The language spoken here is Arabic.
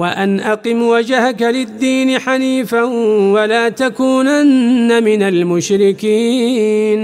وأن أقم وجهك للدين حنيفا ولا تكونن من المشركين.